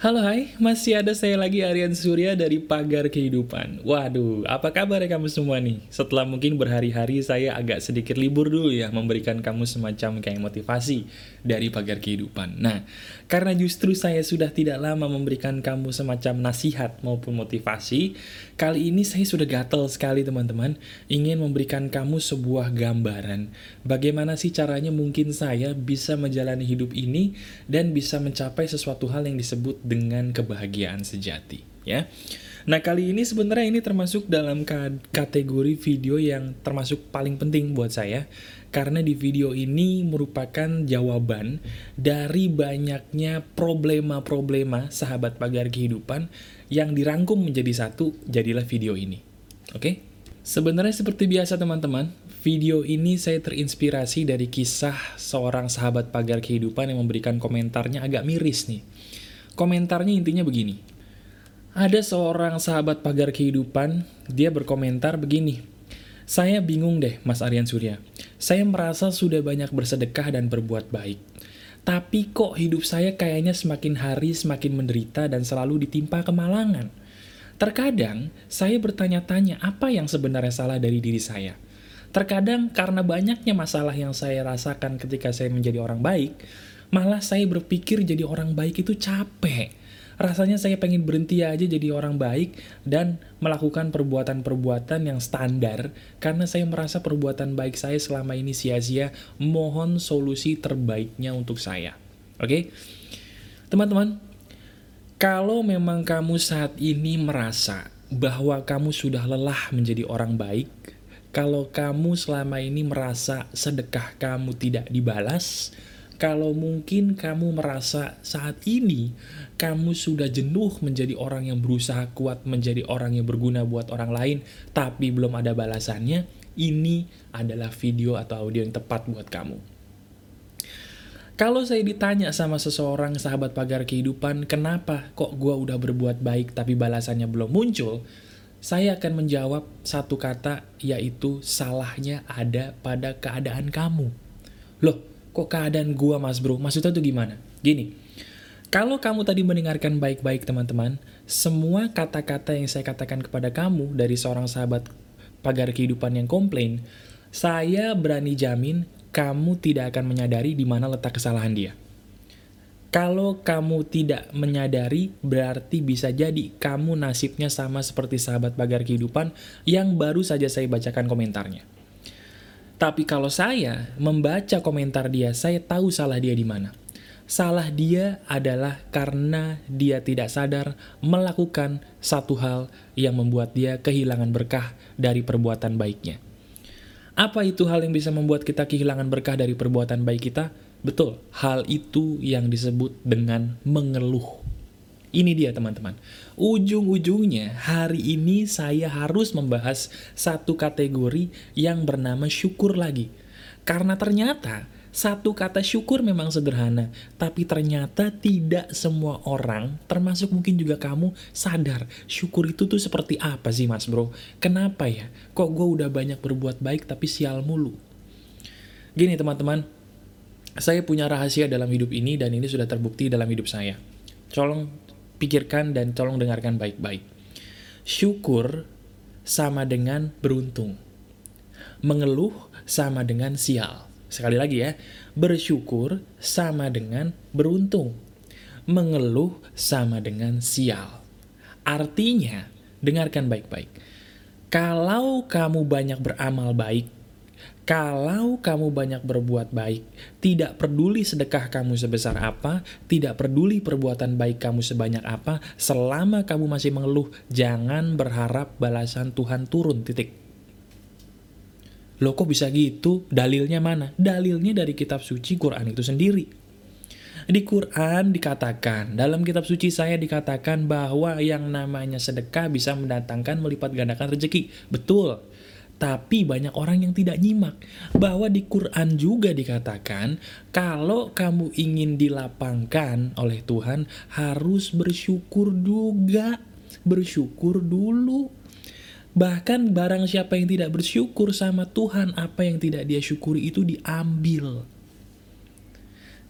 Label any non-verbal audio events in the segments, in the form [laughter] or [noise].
Halo hai, masih ada saya lagi Aryan Surya dari Pagar Kehidupan. Waduh, apa kabar ya kamu semua nih? Setelah mungkin berhari-hari saya agak sedikit libur dulu ya Memberikan kamu semacam kayak motivasi dari Pagar Kehidupan. Nah, karena justru saya sudah tidak lama memberikan kamu semacam nasihat maupun motivasi Kali ini saya sudah gatel sekali teman-teman Ingin memberikan kamu sebuah gambaran Bagaimana sih caranya mungkin saya bisa menjalani hidup ini Dan bisa mencapai sesuatu hal yang disebut dengan kebahagiaan sejati ya. Nah kali ini sebenarnya ini termasuk dalam kategori video yang termasuk paling penting buat saya karena di video ini merupakan jawaban dari banyaknya problema-problema sahabat pagar kehidupan yang dirangkum menjadi satu jadilah video ini. Oke? Sebenarnya seperti biasa teman-teman, video ini saya terinspirasi dari kisah seorang sahabat pagar kehidupan yang memberikan komentarnya agak miris nih. Komentarnya intinya begini. Ada seorang sahabat pagar kehidupan, dia berkomentar begini. Saya bingung deh, Mas Aryan Surya. Saya merasa sudah banyak bersedekah dan berbuat baik. Tapi kok hidup saya kayaknya semakin hari semakin menderita dan selalu ditimpa kemalangan. Terkadang, saya bertanya-tanya apa yang sebenarnya salah dari diri saya. Terkadang karena banyaknya masalah yang saya rasakan ketika saya menjadi orang baik, Malah saya berpikir jadi orang baik itu capek. Rasanya saya pengen berhenti aja jadi orang baik dan melakukan perbuatan-perbuatan yang standar karena saya merasa perbuatan baik saya selama ini sia-sia. Mohon solusi terbaiknya untuk saya. Oke? Okay? Teman-teman, kalau memang kamu saat ini merasa bahwa kamu sudah lelah menjadi orang baik, kalau kamu selama ini merasa sedekah kamu tidak dibalas, kalau mungkin kamu merasa saat ini kamu sudah jenuh menjadi orang yang berusaha kuat menjadi orang yang berguna buat orang lain, tapi belum ada balasannya, ini adalah video atau audio yang tepat buat kamu. Kalau saya ditanya sama seseorang sahabat pagar kehidupan, kenapa kok gue udah berbuat baik tapi balasannya belum muncul? Saya akan menjawab satu kata, yaitu salahnya ada pada keadaan kamu. Loh, kok keadaan gua mas bro? Maksudnya tuh gimana? Gini, kalau kamu tadi mendengarkan baik-baik teman-teman, semua kata-kata yang saya katakan kepada kamu dari seorang sahabat pagar kehidupan yang komplain, saya berani jamin kamu tidak akan menyadari di mana letak kesalahan dia. Kalau kamu tidak menyadari, berarti bisa jadi kamu nasibnya sama seperti sahabat pagar kehidupan yang baru saja saya bacakan komentarnya. Tapi kalau saya membaca komentar dia, saya tahu salah dia di mana. Salah dia adalah karena dia tidak sadar melakukan satu hal yang membuat dia kehilangan berkah dari perbuatan baiknya. Apa itu hal yang bisa membuat kita kehilangan berkah dari perbuatan baik kita? Betul, hal itu yang disebut dengan mengeluh. Ini dia teman-teman. Ujung-ujungnya hari ini saya harus membahas satu kategori yang bernama syukur lagi. Karena ternyata satu kata syukur memang sederhana, tapi ternyata tidak semua orang, termasuk mungkin juga kamu, sadar syukur itu tuh seperti apa sih mas bro? Kenapa ya? Kok gue udah banyak berbuat baik tapi sial mulu? Gini teman-teman, saya punya rahasia dalam hidup ini dan ini sudah terbukti dalam hidup saya. Tolong pikirkan dan tolong dengarkan baik-baik. Syukur sama dengan beruntung. Mengeluh sama dengan sial. Sekali lagi ya, bersyukur sama dengan beruntung. Mengeluh sama dengan sial. Artinya, dengarkan baik-baik. Kalau kamu banyak beramal baik, kalau kamu banyak berbuat baik, tidak peduli sedekah kamu sebesar apa, tidak peduli perbuatan baik kamu sebanyak apa, selama kamu masih mengeluh, jangan berharap balasan Tuhan turun, titik. Loh kok bisa gitu? Dalilnya mana? Dalilnya dari kitab suci Quran itu sendiri. Di Quran dikatakan, dalam kitab suci saya dikatakan bahwa yang namanya sedekah bisa mendatangkan melipat gandakan rezeki. Betul. Tapi banyak orang yang tidak nyimak bahwa di Quran juga dikatakan kalau kamu ingin dilapangkan oleh Tuhan harus bersyukur juga. Bersyukur dulu. Bahkan barang siapa yang tidak bersyukur sama Tuhan, apa yang tidak dia syukuri itu diambil.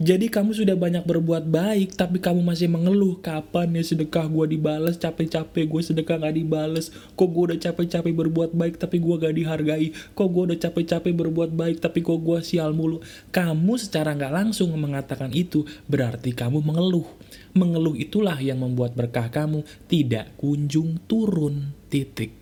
Jadi kamu sudah banyak berbuat baik, tapi kamu masih mengeluh, kapan ya sedekah gue dibales, capek-capek gue sedekah gak dibales, kok gue udah capek-capek berbuat baik, tapi gue gak dihargai, kok gue udah capek-capek berbuat baik, tapi kok gue sial mulu. Kamu secara gak langsung mengatakan itu, berarti kamu mengeluh. Mengeluh itulah yang membuat berkah kamu tidak kunjung turun, titik.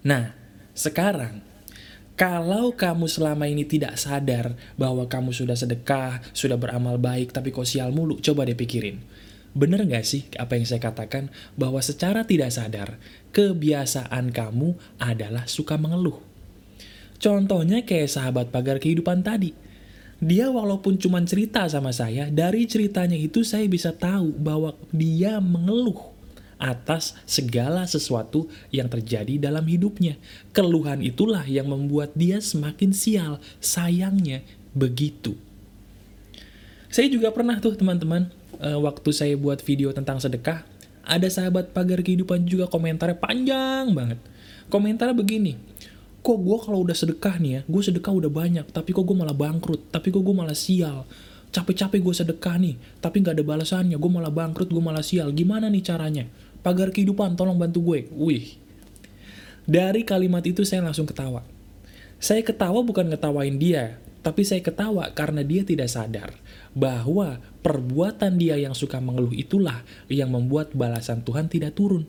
Nah, sekarang kalau kamu selama ini tidak sadar bahwa kamu sudah sedekah, sudah beramal baik, tapi kok sial mulu, coba deh pikirin. Bener gak sih apa yang saya katakan bahwa secara tidak sadar, kebiasaan kamu adalah suka mengeluh. Contohnya kayak sahabat pagar kehidupan tadi. Dia walaupun cuma cerita sama saya, dari ceritanya itu saya bisa tahu bahwa dia mengeluh atas segala sesuatu yang terjadi dalam hidupnya. Keluhan itulah yang membuat dia semakin sial. Sayangnya begitu. Saya juga pernah tuh teman-teman, uh, waktu saya buat video tentang sedekah, ada sahabat pagar kehidupan juga komentarnya panjang banget. Komentarnya begini, kok gue kalau udah sedekah nih ya, gue sedekah udah banyak, tapi kok gue malah bangkrut, tapi kok gue malah sial. Capek-capek gue sedekah nih, tapi gak ada balasannya, gue malah bangkrut, gue malah sial. Gimana nih caranya? Pagar kehidupan, tolong bantu gue. Wih. Dari kalimat itu saya langsung ketawa. Saya ketawa bukan ngetawain dia, tapi saya ketawa karena dia tidak sadar bahwa perbuatan dia yang suka mengeluh itulah yang membuat balasan Tuhan tidak turun.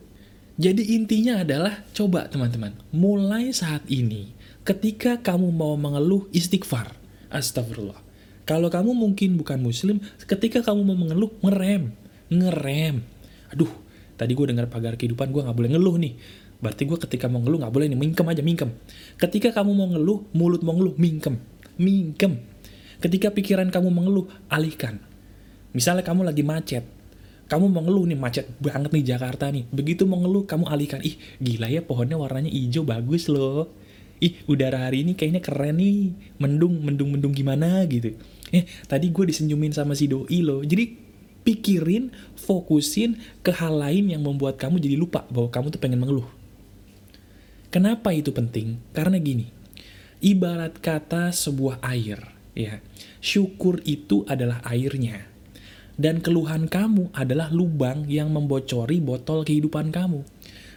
Jadi intinya adalah, coba teman-teman, mulai saat ini, ketika kamu mau mengeluh istighfar, astagfirullah. Kalau kamu mungkin bukan muslim, ketika kamu mau mengeluh, ngerem, ngerem. Aduh, Tadi gue dengar pagar kehidupan, gue gak boleh ngeluh nih. Berarti gue ketika mau ngeluh gak boleh nih, mingkem aja, mingkem. Ketika kamu mau ngeluh, mulut mau ngeluh, mingkem. Mingkem. Ketika pikiran kamu mengeluh, alihkan. Misalnya kamu lagi macet, kamu mau ngeluh nih, macet banget nih Jakarta nih. Begitu mau ngeluh, kamu alihkan. Ih, gila ya pohonnya warnanya hijau, bagus loh. Ih, udara hari ini kayaknya keren nih. Mendung, mendung, mendung gimana gitu. Eh, tadi gue disenyumin sama si doi loh. Jadi pikirin, fokusin ke hal lain yang membuat kamu jadi lupa bahwa kamu tuh pengen mengeluh. Kenapa itu penting? Karena gini, ibarat kata sebuah air, ya, syukur itu adalah airnya. Dan keluhan kamu adalah lubang yang membocori botol kehidupan kamu.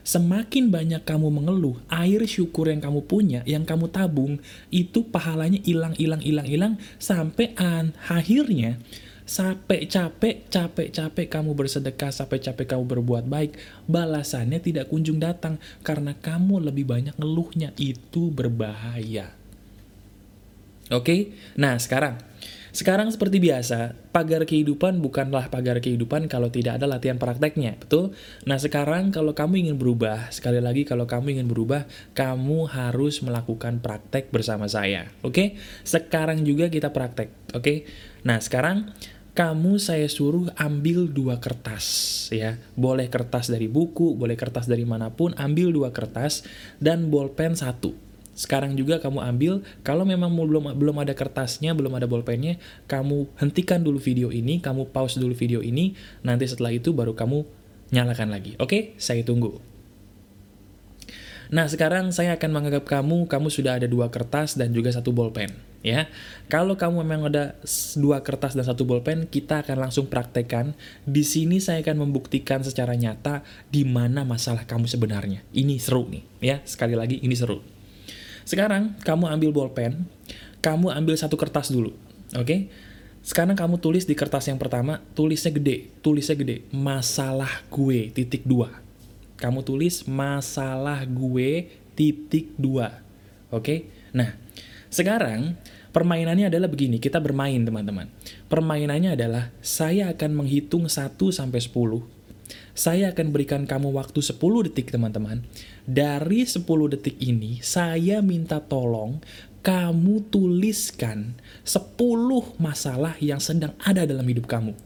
Semakin banyak kamu mengeluh, air syukur yang kamu punya, yang kamu tabung, itu pahalanya hilang, hilang, hilang, hilang, sampai akhirnya Sampai capek, capek-capek kamu bersedekah, sampai capek kamu berbuat baik, balasannya tidak kunjung datang karena kamu lebih banyak ngeluhnya. Itu berbahaya. Oke? Nah, sekarang sekarang seperti biasa, pagar kehidupan bukanlah pagar kehidupan kalau tidak ada latihan prakteknya, betul? Nah sekarang kalau kamu ingin berubah, sekali lagi kalau kamu ingin berubah, kamu harus melakukan praktek bersama saya, oke? Sekarang juga kita praktek, oke? Nah sekarang kamu saya suruh ambil dua kertas ya. Boleh kertas dari buku boleh kertas dari mana pun ambil dua kertas dan bolpen satu. Sekarang juga kamu ambil kalau memang belum belum ada kertasnya belum ada bolpennya kamu hentikan dulu video ini kamu pause dulu video ini nanti setelah itu baru kamu nyalakan lagi. Oke? Saya tunggu Nah, sekarang saya akan menganggap kamu, kamu sudah ada dua kertas dan juga satu bolpen, ya. Kalau kamu memang ada dua kertas dan satu bolpen, kita akan langsung praktekkan. Di sini saya akan membuktikan secara nyata di mana masalah kamu sebenarnya. Ini seru nih, ya. Sekali lagi, ini seru. Sekarang, kamu ambil bolpen, kamu ambil satu kertas dulu, oke? Okay? Sekarang kamu tulis di kertas yang pertama, tulisnya gede, tulisnya gede, masalah gue, titik dua kamu tulis masalah gue titik dua. Oke? Nah, sekarang permainannya adalah begini, kita bermain teman-teman. Permainannya adalah saya akan menghitung 1 sampai 10. Saya akan berikan kamu waktu 10 detik teman-teman. Dari 10 detik ini, saya minta tolong kamu tuliskan 10 masalah yang sedang ada dalam hidup kamu.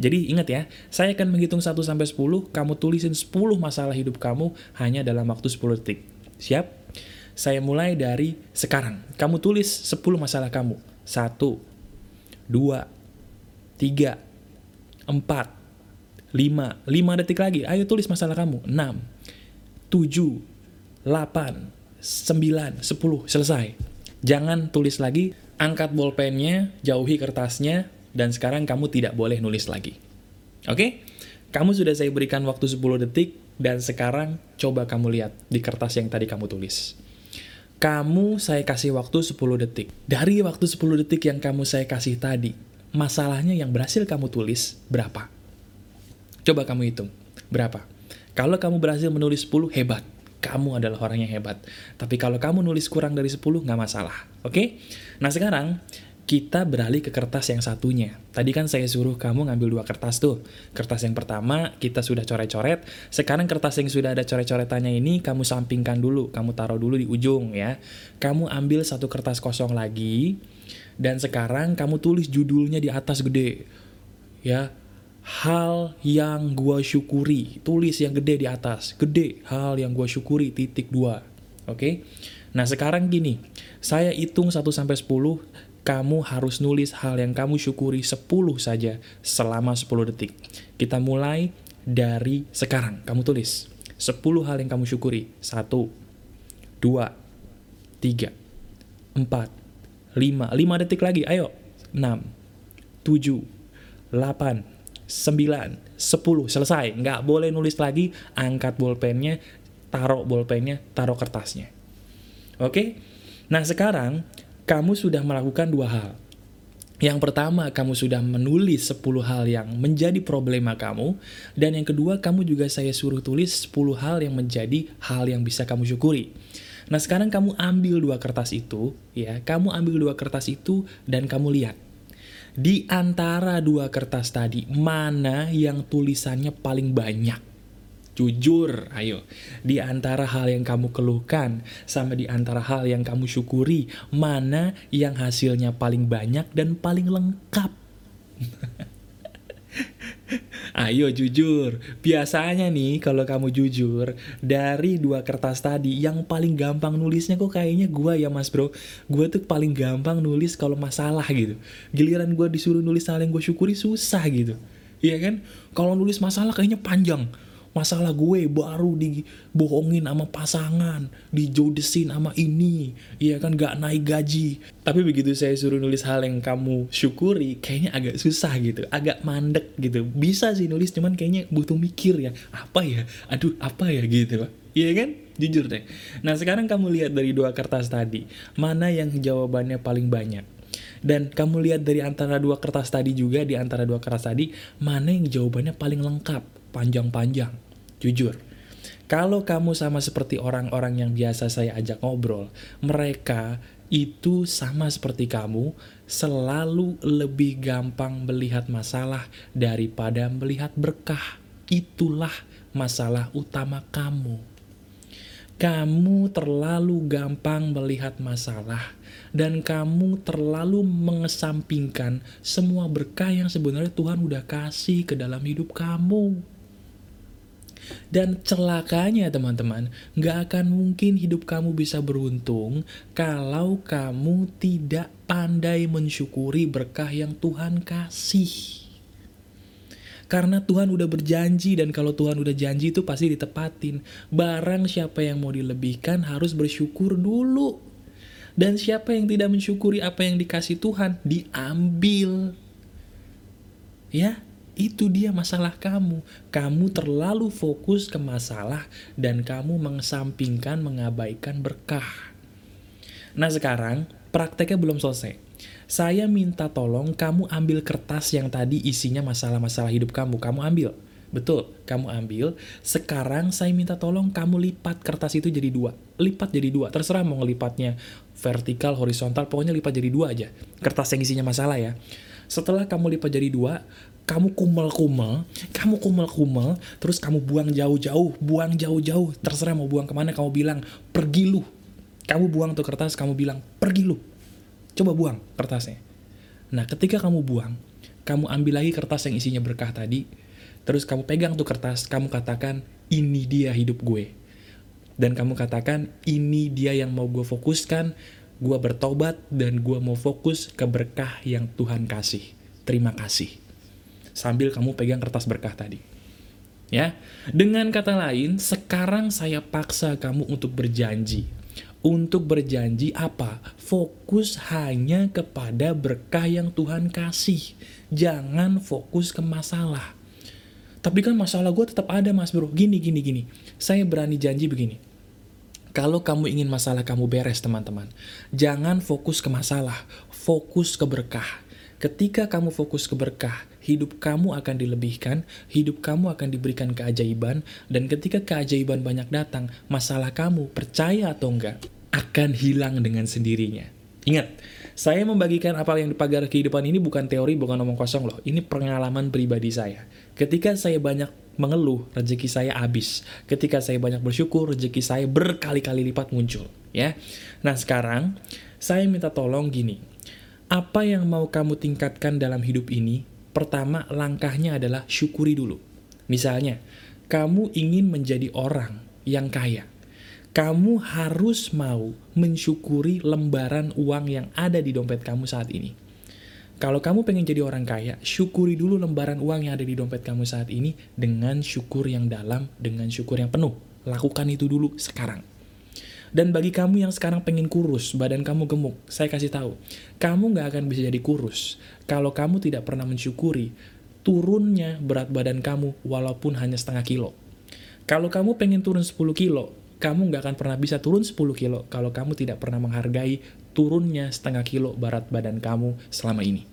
Jadi ingat ya, saya akan menghitung 1 sampai 10, kamu tulisin 10 masalah hidup kamu hanya dalam waktu 10 detik. Siap? Saya mulai dari sekarang. Kamu tulis 10 masalah kamu. 1 2 3 4 5 5 detik lagi. Ayo tulis masalah kamu. 6 7 8 9 10 selesai. Jangan tulis lagi angkat bolpennya, jauhi kertasnya, dan sekarang kamu tidak boleh nulis lagi. Oke? Kamu sudah saya berikan waktu 10 detik, dan sekarang coba kamu lihat di kertas yang tadi kamu tulis. Kamu saya kasih waktu 10 detik. Dari waktu 10 detik yang kamu saya kasih tadi, masalahnya yang berhasil kamu tulis berapa? Coba kamu hitung. Berapa? Kalau kamu berhasil menulis 10, hebat. Kamu adalah orang yang hebat. Tapi kalau kamu nulis kurang dari 10, nggak masalah. Oke? Nah sekarang, kita beralih ke kertas yang satunya. Tadi kan saya suruh kamu ngambil dua kertas tuh. Kertas yang pertama kita sudah coret-coret, sekarang kertas yang sudah ada coret-coretannya ini kamu sampingkan dulu, kamu taruh dulu di ujung ya. Kamu ambil satu kertas kosong lagi, dan sekarang kamu tulis judulnya di atas gede. Ya, hal yang gua syukuri, tulis yang gede di atas, gede, hal yang gua syukuri, titik dua. Oke? Nah sekarang gini, saya hitung 1 sampai 10 kamu harus nulis hal yang kamu syukuri 10 saja selama 10 detik. Kita mulai dari sekarang. Kamu tulis 10 hal yang kamu syukuri. 1, 2, 3, 4, 5. 5 detik lagi, ayo. 6, 7, 8, 9, 10. Selesai. Nggak boleh nulis lagi, angkat bolpennya, taruh bolpennya, taruh kertasnya. Oke? Nah sekarang kamu sudah melakukan dua hal. Yang pertama, kamu sudah menulis 10 hal yang menjadi problema kamu. Dan yang kedua, kamu juga saya suruh tulis 10 hal yang menjadi hal yang bisa kamu syukuri. Nah, sekarang kamu ambil dua kertas itu, ya. Kamu ambil dua kertas itu dan kamu lihat. Di antara dua kertas tadi, mana yang tulisannya paling banyak? Jujur, ayo. Di antara hal yang kamu keluhkan, sama di antara hal yang kamu syukuri, mana yang hasilnya paling banyak dan paling lengkap? [laughs] Ayo jujur, biasanya nih kalau kamu jujur, dari dua kertas tadi yang paling gampang nulisnya kok kayaknya gue ya mas bro. Gue tuh paling gampang nulis kalau masalah gitu. Giliran gue disuruh nulis hal yang gue syukuri susah gitu. Iya kan? Kalau nulis masalah kayaknya panjang masalah gue baru dibohongin sama pasangan, dijodesin sama ini, iya kan gak naik gaji. Tapi begitu saya suruh nulis hal yang kamu syukuri, kayaknya agak susah gitu, agak mandek gitu. Bisa sih nulis, cuman kayaknya butuh mikir ya, apa ya, aduh apa ya gitu pak. Iya kan? Jujur deh. Nah sekarang kamu lihat dari dua kertas tadi, mana yang jawabannya paling banyak? Dan kamu lihat dari antara dua kertas tadi juga, di antara dua kertas tadi, mana yang jawabannya paling lengkap? Panjang-panjang. Jujur, kalau kamu sama seperti orang-orang yang biasa saya ajak ngobrol, mereka itu sama seperti kamu, selalu lebih gampang melihat masalah daripada melihat berkah. Itulah masalah utama kamu. Kamu terlalu gampang melihat masalah, dan kamu terlalu mengesampingkan semua berkah yang sebenarnya Tuhan udah kasih ke dalam hidup kamu. Dan celakanya teman-teman, gak akan mungkin hidup kamu bisa beruntung kalau kamu tidak pandai mensyukuri berkah yang Tuhan kasih. Karena Tuhan udah berjanji dan kalau Tuhan udah janji itu pasti ditepatin. Barang siapa yang mau dilebihkan harus bersyukur dulu. Dan siapa yang tidak mensyukuri apa yang dikasih Tuhan, diambil. Ya, itu dia masalah kamu. Kamu terlalu fokus ke masalah dan kamu mengesampingkan, mengabaikan berkah. Nah sekarang, prakteknya belum selesai. Saya minta tolong kamu ambil kertas yang tadi isinya masalah-masalah hidup kamu. Kamu ambil. Betul, kamu ambil. Sekarang saya minta tolong kamu lipat kertas itu jadi dua. Lipat jadi dua. Terserah mau ngelipatnya vertikal, horizontal, pokoknya lipat jadi dua aja. Kertas yang isinya masalah ya. Setelah kamu lipat jadi dua, kamu kumel-kumel, kamu kumel-kumel, terus kamu buang jauh-jauh, buang jauh-jauh, terserah mau buang ke mana, kamu bilang, pergi lu. Kamu buang tuh kertas, kamu bilang, pergi lu. Coba buang kertasnya. Nah, ketika kamu buang, kamu ambil lagi kertas yang isinya berkah tadi, terus kamu pegang tuh kertas, kamu katakan, ini dia hidup gue. Dan kamu katakan, ini dia yang mau gue fokuskan, gue bertobat, dan gue mau fokus ke berkah yang Tuhan kasih. Terima kasih sambil kamu pegang kertas berkah tadi. Ya, dengan kata lain, sekarang saya paksa kamu untuk berjanji. untuk berjanji apa? Fokus hanya kepada berkah yang Tuhan kasih. Jangan fokus ke masalah. Tapi kan masalah gue tetap ada mas bro. Gini, gini, gini. Saya berani janji begini. Kalau kamu ingin masalah kamu beres teman-teman. Jangan fokus ke masalah. Fokus ke berkah. Ketika kamu fokus ke berkah, hidup kamu akan dilebihkan, hidup kamu akan diberikan keajaiban, dan ketika keajaiban banyak datang, masalah kamu, percaya atau enggak, akan hilang dengan sendirinya. Ingat, saya membagikan apa yang di pagar kehidupan ini bukan teori, bukan omong kosong loh. Ini pengalaman pribadi saya. Ketika saya banyak mengeluh, rezeki saya habis. Ketika saya banyak bersyukur, rezeki saya berkali-kali lipat muncul. Ya, Nah sekarang, saya minta tolong gini. Apa yang mau kamu tingkatkan dalam hidup ini? Pertama, langkahnya adalah syukuri dulu. Misalnya, kamu ingin menjadi orang yang kaya. Kamu harus mau mensyukuri lembaran uang yang ada di dompet kamu saat ini. Kalau kamu pengen jadi orang kaya, syukuri dulu lembaran uang yang ada di dompet kamu saat ini dengan syukur yang dalam, dengan syukur yang penuh. Lakukan itu dulu sekarang. Dan bagi kamu yang sekarang pengen kurus, badan kamu gemuk, saya kasih tahu, kamu nggak akan bisa jadi kurus kalau kamu tidak pernah mensyukuri turunnya berat badan kamu walaupun hanya setengah kilo. Kalau kamu pengen turun 10 kilo, kamu nggak akan pernah bisa turun 10 kilo kalau kamu tidak pernah menghargai turunnya setengah kilo berat badan kamu selama ini.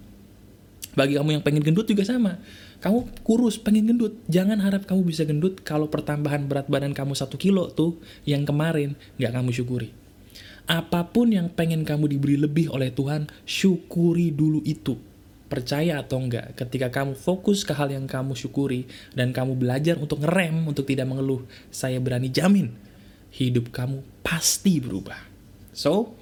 Bagi kamu yang pengen gendut juga sama. Kamu kurus, pengen gendut. Jangan harap kamu bisa gendut kalau pertambahan berat badan kamu satu kilo tuh yang kemarin nggak kamu syukuri. Apa pun yang pengen kamu diberi lebih oleh Tuhan, syukuri dulu itu. Percaya atau enggak, ketika kamu fokus ke hal yang kamu syukuri dan kamu belajar untuk ngerem, untuk tidak mengeluh, saya berani jamin, hidup kamu pasti berubah. So,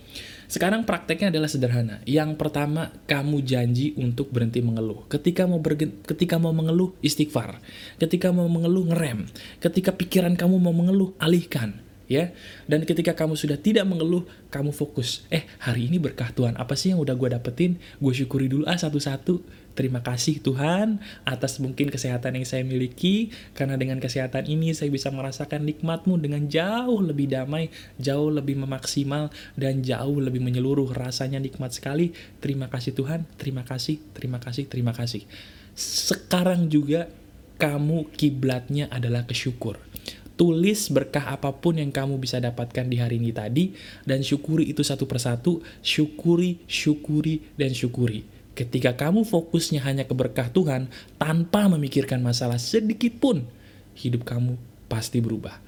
sekarang prakteknya adalah sederhana. Yang pertama, kamu janji untuk berhenti mengeluh. Ketika mau bergen, ketika mau mengeluh, istighfar. Ketika mau mengeluh, ngerem. Ketika pikiran kamu mau mengeluh, alihkan ya. Dan ketika kamu sudah tidak mengeluh, kamu fokus. Eh, hari ini berkah Tuhan. Apa sih yang udah gue dapetin? Gue syukuri dulu ah satu-satu. Terima kasih Tuhan atas mungkin kesehatan yang saya miliki. Karena dengan kesehatan ini saya bisa merasakan nikmatmu dengan jauh lebih damai, jauh lebih memaksimal, dan jauh lebih menyeluruh. Rasanya nikmat sekali. Terima kasih Tuhan, terima kasih, terima kasih, terima kasih. Sekarang juga kamu kiblatnya adalah kesyukur tulis berkah apa pun yang kamu bisa dapatkan di hari ini tadi, dan syukuri itu satu persatu, syukuri, syukuri, dan syukuri. Ketika kamu fokusnya hanya ke berkah Tuhan, tanpa memikirkan masalah sedikit pun, hidup kamu pasti berubah.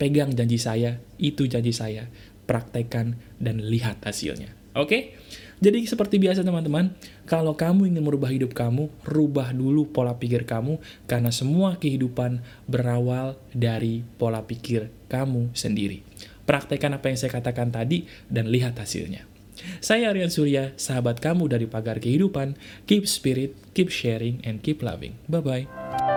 Pegang janji saya, itu janji saya. Praktekkan dan lihat hasilnya. Oke? Jadi seperti biasa teman-teman, kalau kamu ingin merubah hidup kamu, rubah dulu pola pikir kamu, karena semua kehidupan berawal dari pola pikir kamu sendiri. Praktekkan apa yang saya katakan tadi, dan lihat hasilnya. Saya Aryan Surya, sahabat kamu dari Pagar Kehidupan. Keep spirit, keep sharing, and keep loving. Bye-bye.